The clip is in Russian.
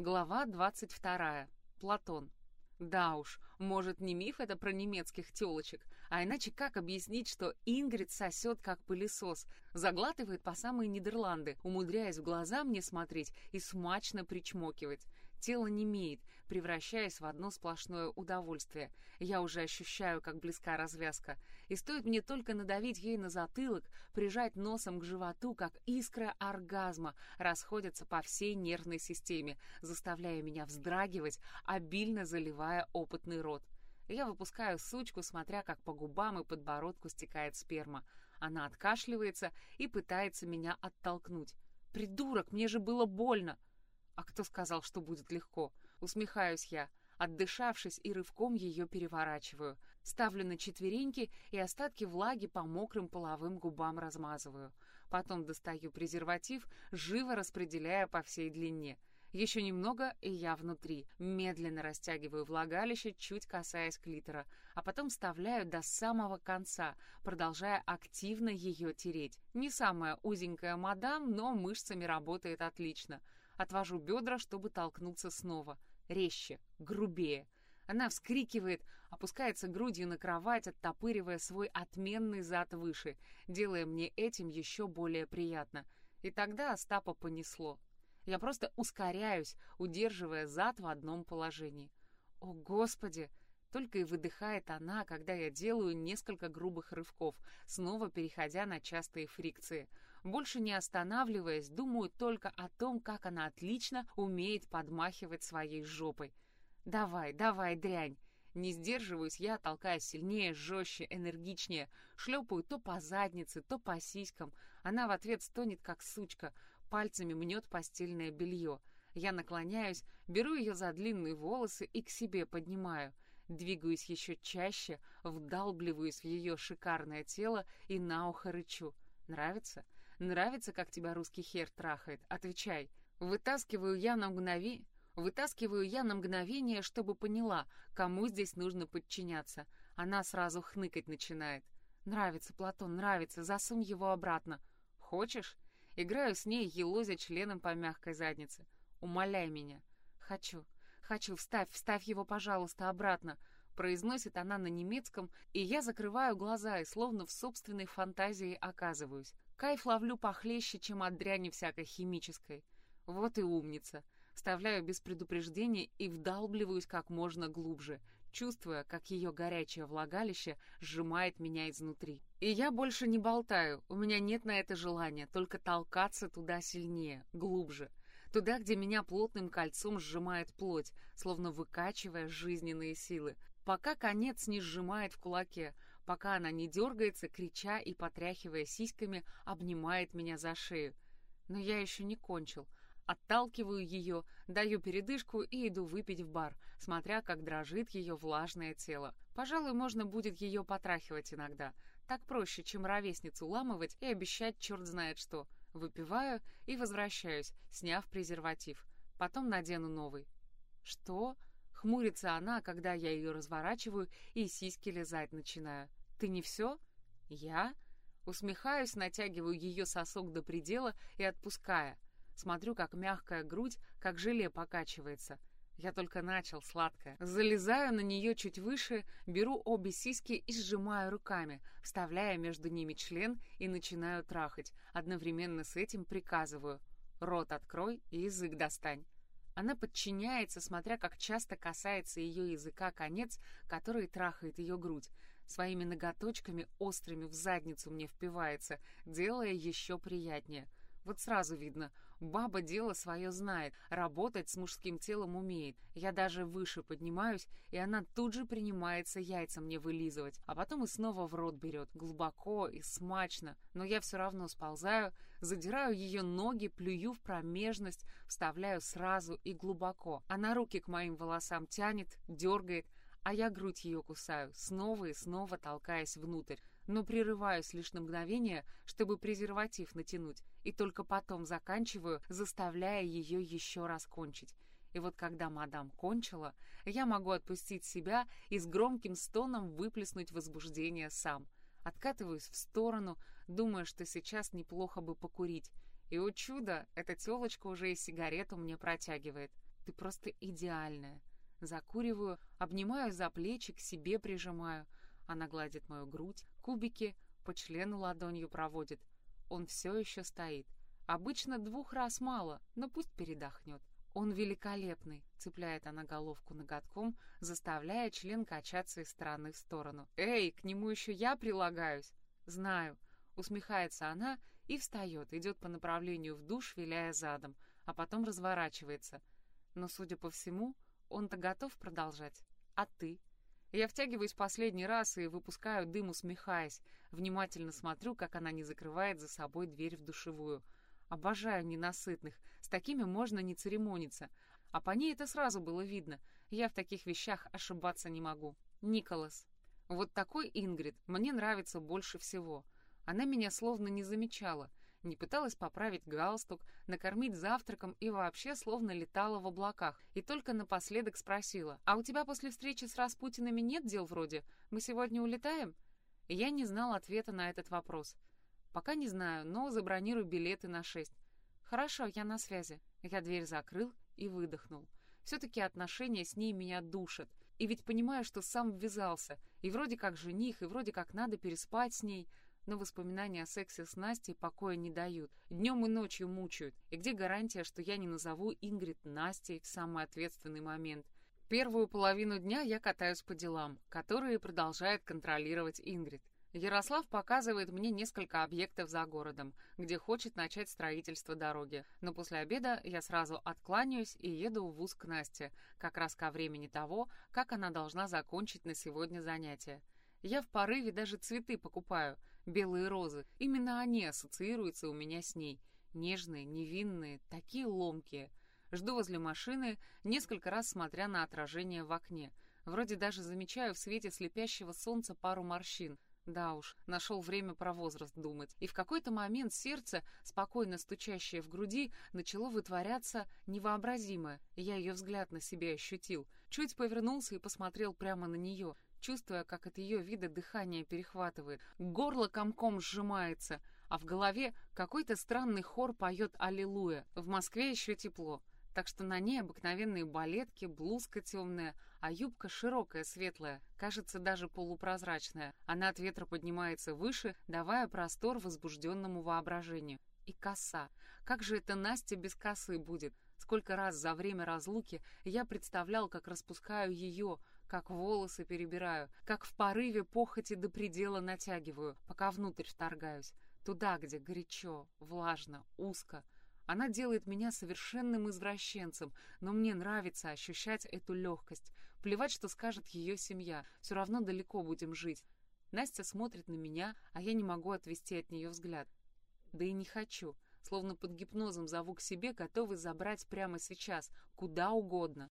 Глава 22. Платон. Да уж, может, не миф это про немецких телочек, а иначе как объяснить, что Ингрид сосет как пылесос, заглатывает по самые Нидерланды, умудряясь в глаза мне смотреть и смачно причмокивать. Тело немеет, превращаясь в одно сплошное удовольствие. Я уже ощущаю, как близка развязка. И стоит мне только надавить ей на затылок, прижать носом к животу, как искра оргазма расходится по всей нервной системе, заставляя меня вздрагивать, обильно заливая опытный рот. Я выпускаю сучку, смотря как по губам и подбородку стекает сперма. Она откашливается и пытается меня оттолкнуть. «Придурок, мне же было больно!» А кто сказал, что будет легко? Усмехаюсь я. Отдышавшись и рывком ее переворачиваю. Ставлю на четвереньки и остатки влаги по мокрым половым губам размазываю. Потом достаю презерватив, живо распределяя по всей длине. Еще немного, и я внутри. Медленно растягиваю влагалище, чуть касаясь клитора, а потом вставляю до самого конца, продолжая активно ее тереть. Не самая узенькая мадам, но мышцами работает отлично. Отвожу бедра, чтобы толкнуться снова. Резче, грубее. Она вскрикивает, опускается грудью на кровать, оттопыривая свой отменный зад выше, делая мне этим еще более приятно. И тогда Остапа понесло. Я просто ускоряюсь, удерживая зад в одном положении. О, Господи! Только и выдыхает она, когда я делаю несколько грубых рывков, снова переходя на частые фрикции. Больше не останавливаясь, думаю только о том, как она отлично умеет подмахивать своей жопой. «Давай, давай, дрянь!» Не сдерживаюсь я, толкая сильнее, жестче, энергичнее. Шлепаю то по заднице, то по сиськам. Она в ответ стонет, как сучка. Пальцами мнет постельное белье. Я наклоняюсь, беру ее за длинные волосы и к себе поднимаю. Двигаюсь еще чаще, вдалбливаюсь в ее шикарное тело и на ухо рычу. «Нравится?» Нравится, как тебя русский хер трахает? Отвечай. Вытаскиваю я на мгновение... Вытаскиваю я на мгновение, чтобы поняла, кому здесь нужно подчиняться. Она сразу хныкать начинает. Нравится, Платон, нравится, засунь его обратно. Хочешь? Играю с ней, елозя членом по мягкой заднице. Умоляй меня. Хочу. Хочу, вставь, вставь его, пожалуйста, обратно произносит она на немецком, и я закрываю глаза и словно в собственной фантазии оказываюсь. Кайф ловлю похлеще, чем от дряни всякой химической. Вот и умница. Вставляю без предупреждения и вдалбливаюсь как можно глубже, чувствуя, как ее горячее влагалище сжимает меня изнутри. И я больше не болтаю, у меня нет на это желания, только толкаться туда сильнее, глубже. Туда, где меня плотным кольцом сжимает плоть, словно выкачивая жизненные силы пока конец не сжимает в кулаке, пока она не дергается, крича и потряхивая сиськами, обнимает меня за шею. Но я еще не кончил. Отталкиваю ее, даю передышку и иду выпить в бар, смотря, как дрожит ее влажное тело. Пожалуй, можно будет ее потрахивать иногда. Так проще, чем ровесницу ламывать и обещать черт знает что. Выпиваю и возвращаюсь, сняв презерватив. Потом надену новый. «Что?» Хмурится она, когда я ее разворачиваю и сиськи лизать начинаю. «Ты не все?» «Я?» Усмехаюсь, натягиваю ее сосок до предела и отпуская. Смотрю, как мягкая грудь, как желе покачивается. Я только начал, сладкое. Залезаю на нее чуть выше, беру обе сиськи и сжимаю руками, вставляя между ними член и начинаю трахать. Одновременно с этим приказываю. Рот открой и язык достань. Она подчиняется, смотря как часто касается ее языка конец, который трахает ее грудь. Своими ноготочками острыми в задницу мне впивается, делая еще приятнее. Вот сразу видно, баба дело свое знает, работать с мужским телом умеет. Я даже выше поднимаюсь, и она тут же принимается яйца мне вылизывать, а потом и снова в рот берет, глубоко и смачно. Но я все равно сползаю, задираю ее ноги, плюю в промежность, вставляю сразу и глубоко. Она руки к моим волосам тянет, дергает, а я грудь ее кусаю, снова и снова толкаясь внутрь но прерываюсь лишь на мгновение, чтобы презерватив натянуть, и только потом заканчиваю, заставляя ее еще раз кончить. И вот когда мадам кончила, я могу отпустить себя и с громким стоном выплеснуть возбуждение сам. Откатываюсь в сторону, думая, что сейчас неплохо бы покурить. И, о чудо, эта телочка уже и сигарету мне протягивает. Ты просто идеальная. Закуриваю, обнимаю за плечи, к себе прижимаю. Она гладит мою грудь, кубики по члену ладонью проводит. Он все еще стоит. Обычно двух раз мало, но пусть передохнет. Он великолепный, цепляет она головку ноготком, заставляя член качаться из стороны в сторону. Эй, к нему еще я прилагаюсь. Знаю. Усмехается она и встает, идет по направлению в душ, виляя задом, а потом разворачивается. Но, судя по всему, он-то готов продолжать. А ты? Я втягиваюсь последний раз и выпускаю дым, усмехаясь. Внимательно смотрю, как она не закрывает за собой дверь в душевую. Обожаю ненасытных. С такими можно не церемониться. А по ней это сразу было видно. Я в таких вещах ошибаться не могу. Николас. Вот такой Ингрид мне нравится больше всего. Она меня словно не замечала не пыталась поправить галстук, накормить завтраком и вообще словно летала в облаках. И только напоследок спросила, «А у тебя после встречи с Распутинами нет дел вроде? Мы сегодня улетаем?» И я не знал ответа на этот вопрос. «Пока не знаю, но забронирую билеты на шесть». «Хорошо, я на связи». Я дверь закрыл и выдохнул. Все-таки отношения с ней меня душат. И ведь понимаю, что сам ввязался. И вроде как жених, и вроде как надо переспать с ней но воспоминания о сексе с Настей покоя не дают. Днем и ночью мучают. И где гарантия, что я не назову Ингрид Настей в самый ответственный момент? Первую половину дня я катаюсь по делам, которые продолжает контролировать Ингрид. Ярослав показывает мне несколько объектов за городом, где хочет начать строительство дороги. Но после обеда я сразу откланяюсь и еду в вуз к Насте, как раз ко времени того, как она должна закончить на сегодня занятие. Я в порыве даже цветы покупаю, белые розы. Именно они ассоциируются у меня с ней. Нежные, невинные, такие ломкие. Жду возле машины, несколько раз смотря на отражение в окне. Вроде даже замечаю в свете слепящего солнца пару морщин. Да уж, нашел время про возраст думать. И в какой-то момент сердце, спокойно стучащее в груди, начало вытворяться невообразимое. Я ее взгляд на себе ощутил. Чуть повернулся и посмотрел прямо на нее чувствуя, как от ее вида дыхание перехватывает, горло комком сжимается, а в голове какой-то странный хор поет «Аллилуйя». В Москве еще тепло, так что на ней обыкновенные балетки, блузка темная, а юбка широкая, светлая, кажется, даже полупрозрачная. Она от ветра поднимается выше, давая простор возбужденному воображению. И коса. Как же это Настя без косы будет? Сколько раз за время разлуки я представлял, как распускаю ее, как волосы перебираю, как в порыве похоти до предела натягиваю, пока внутрь вторгаюсь. Туда, где горячо, влажно, узко. Она делает меня совершенным извращенцем, но мне нравится ощущать эту легкость. Плевать, что скажет ее семья, все равно далеко будем жить. Настя смотрит на меня, а я не могу отвести от нее взгляд. Да и не хочу, словно под гипнозом зову к себе, готовый забрать прямо сейчас, куда угодно.